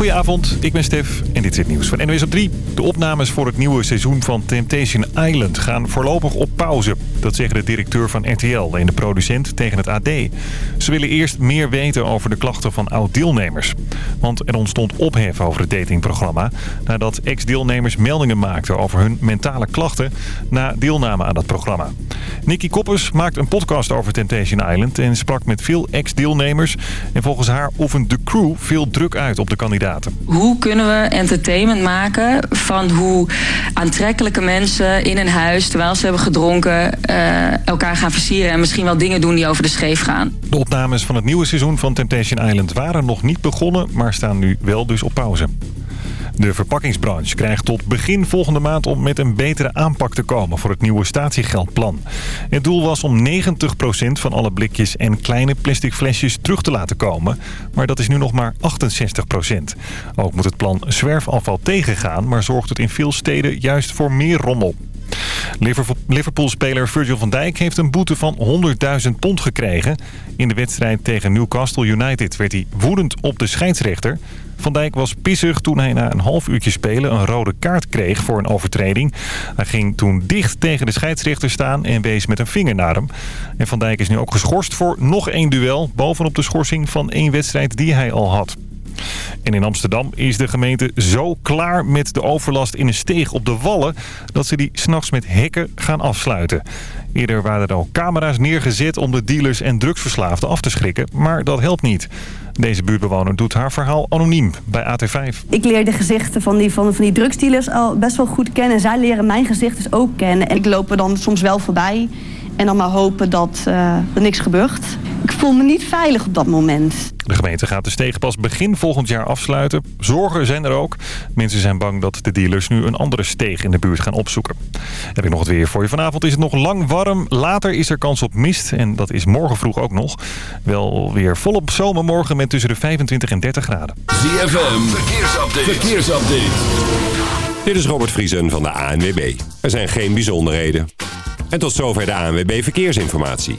Goedenavond, ik ben Stef en dit is het nieuws van NWS op 3. De opnames voor het nieuwe seizoen van Temptation Island gaan voorlopig op pauze. Dat zeggen de directeur van RTL en de producent tegen het AD. Ze willen eerst meer weten over de klachten van oud-deelnemers. Want er ontstond ophef over het datingprogramma... nadat ex-deelnemers meldingen maakten over hun mentale klachten... na deelname aan dat programma. Nicky Koppers maakt een podcast over Temptation Island... en sprak met veel ex-deelnemers. En volgens haar oefent de crew veel druk uit op de kandidaten. Hoe kunnen we entertainment maken van hoe aantrekkelijke mensen in een huis... terwijl ze hebben gedronken, uh, elkaar gaan versieren... en misschien wel dingen doen die over de scheef gaan. De opnames van het nieuwe seizoen van Temptation Island waren nog niet begonnen... maar staan nu wel dus op pauze. De verpakkingsbranche krijgt tot begin volgende maand om met een betere aanpak te komen voor het nieuwe statiegeldplan. Het doel was om 90% van alle blikjes en kleine plastic flesjes terug te laten komen. Maar dat is nu nog maar 68%. Ook moet het plan zwerfafval tegengaan, maar zorgt het in veel steden juist voor meer rommel. Liverpool-speler Virgil van Dijk heeft een boete van 100.000 pond gekregen. In de wedstrijd tegen Newcastle United werd hij woedend op de scheidsrechter. Van Dijk was pissig toen hij na een half uurtje spelen een rode kaart kreeg voor een overtreding. Hij ging toen dicht tegen de scheidsrechter staan en wees met een vinger naar hem. En Van Dijk is nu ook geschorst voor nog één duel bovenop de schorsing van één wedstrijd die hij al had. En in Amsterdam is de gemeente zo klaar met de overlast in een steeg op de Wallen... dat ze die s'nachts met hekken gaan afsluiten. Eerder waren er al camera's neergezet om de dealers en drugsverslaafden af te schrikken, maar dat helpt niet. Deze buurtbewoner doet haar verhaal anoniem bij AT5. Ik leer de gezichten van die, van, die drugsdealers al best wel goed kennen. En zij leren mijn gezichten dus ook kennen. En ik loop er dan soms wel voorbij. En dan maar hopen dat uh, er niks gebeurt. Ik voel me niet veilig op dat moment. De gemeente gaat de steeg pas begin volgend jaar afsluiten. Zorgen zijn er ook. Mensen zijn bang dat de dealers nu een andere steeg in de buurt gaan opzoeken. Heb ik nog het weer voor je. Vanavond is het nog lang warm. Later is er kans op mist. En dat is morgen vroeg ook nog. Wel weer volop zomermorgen met tussen de 25 en 30 graden. ZFM, verkeersupdate. verkeersupdate. Dit is Robert Vriesen van de ANWB. Er zijn geen bijzonderheden. En tot zover de ANWB Verkeersinformatie.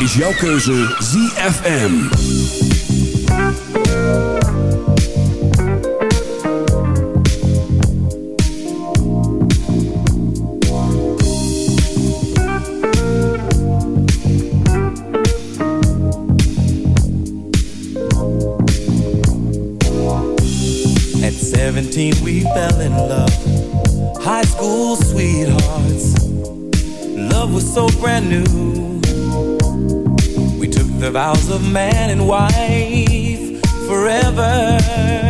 is jouw keuze ZFM. man and wife forever.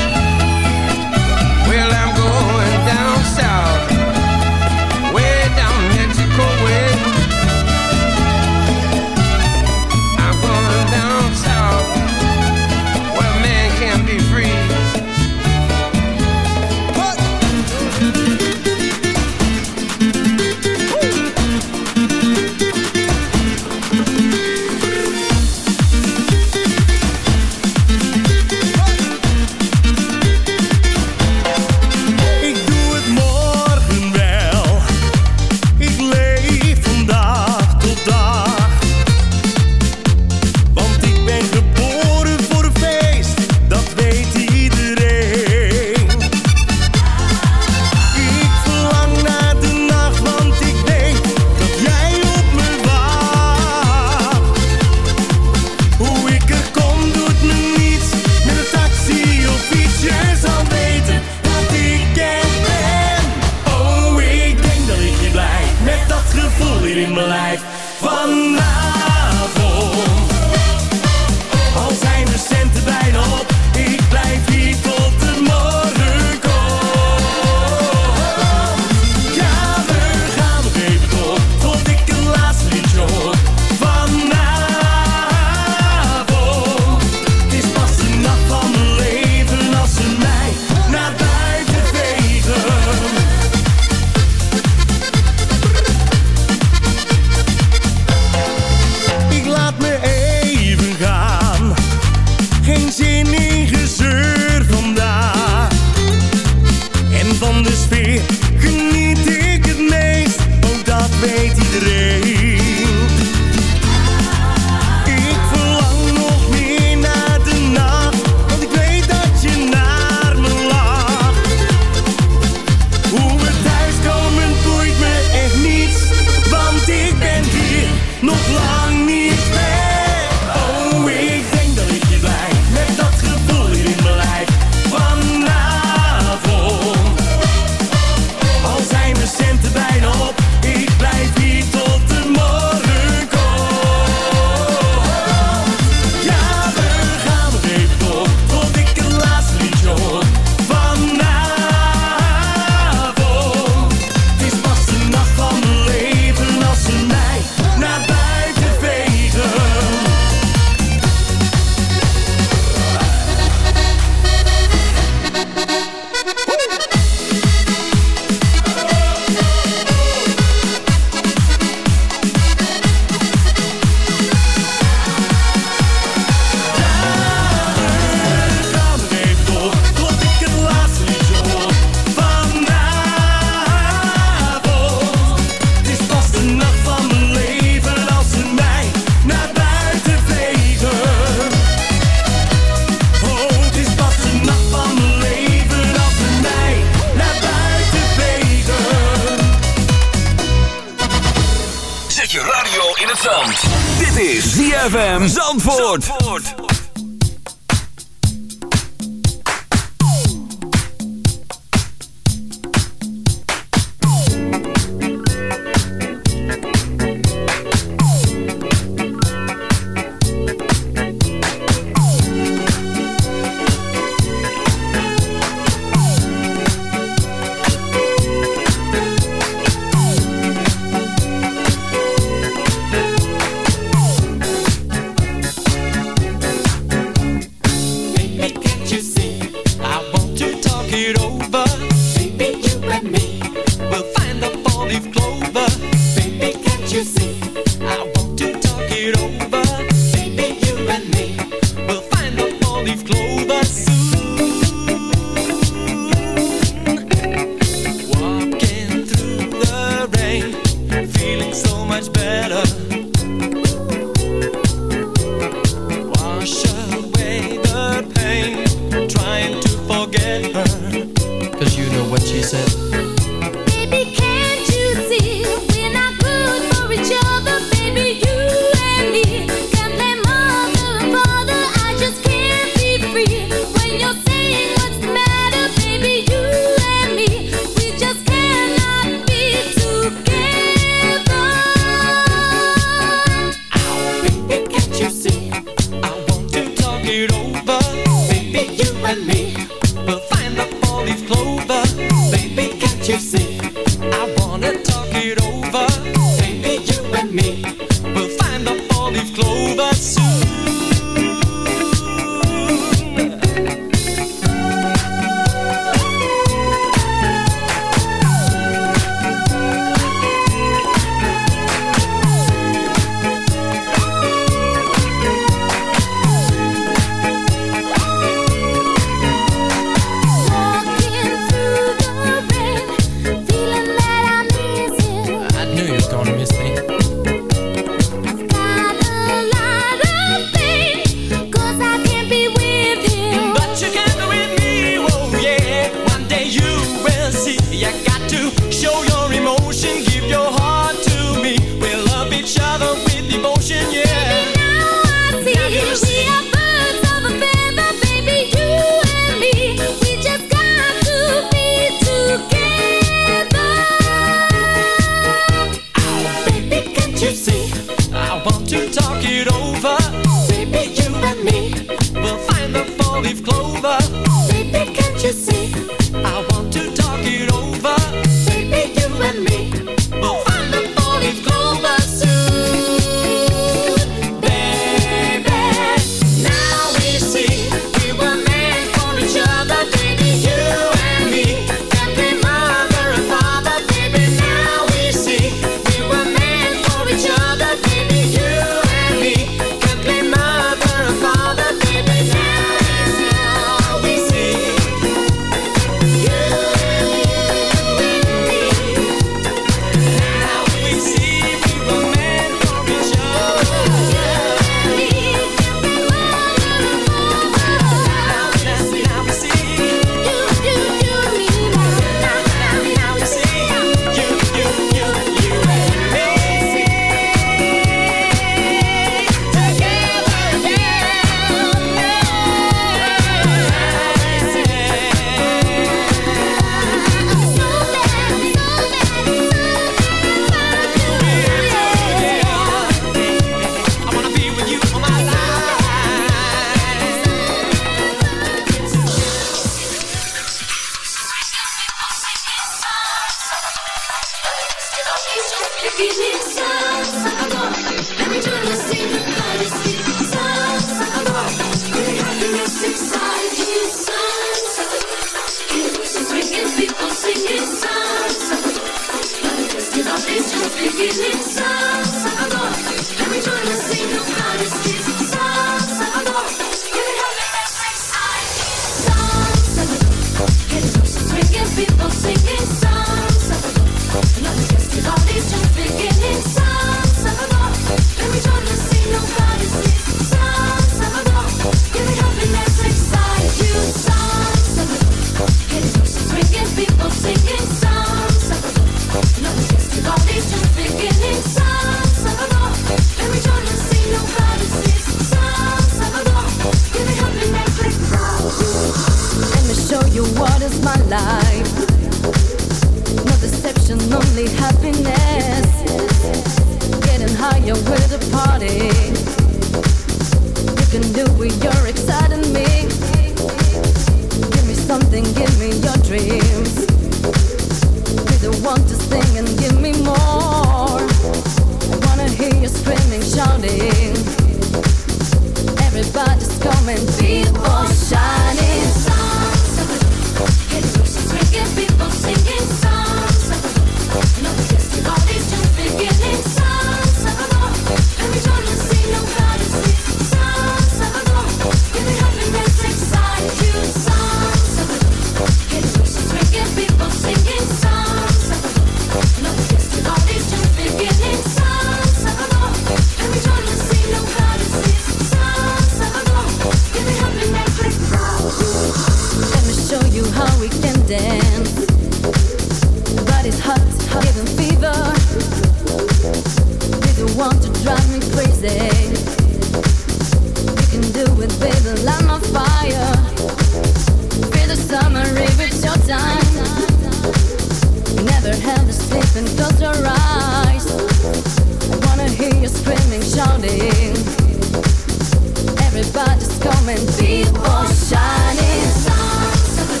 Everybody's coming, people shining. Sun, sun,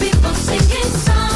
people singing songs.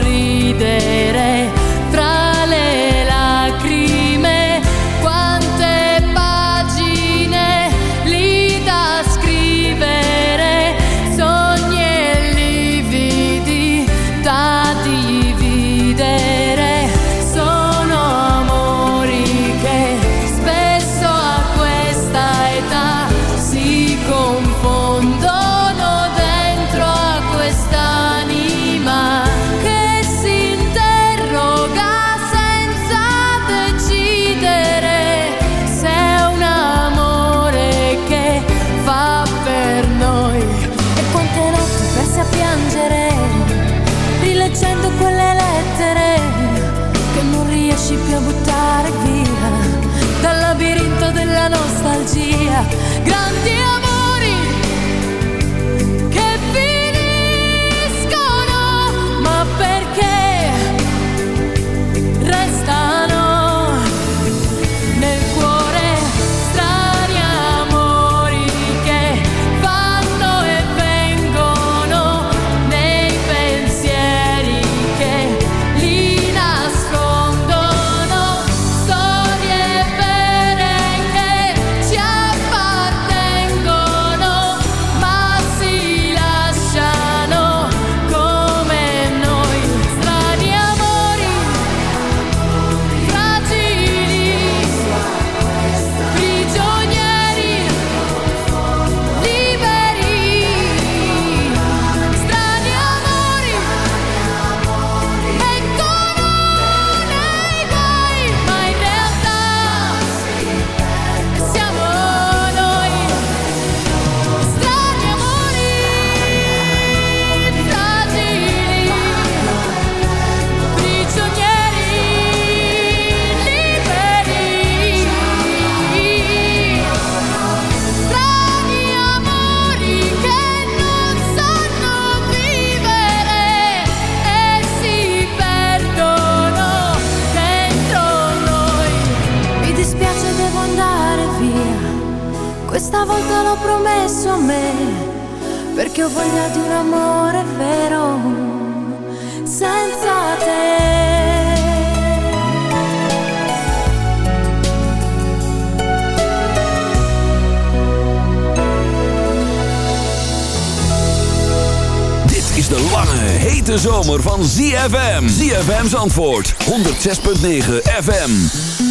perché ho amore vero senza te. Dit is de lange, hete zomer van ZFM. ZFM's antwoord, 106.9 FM.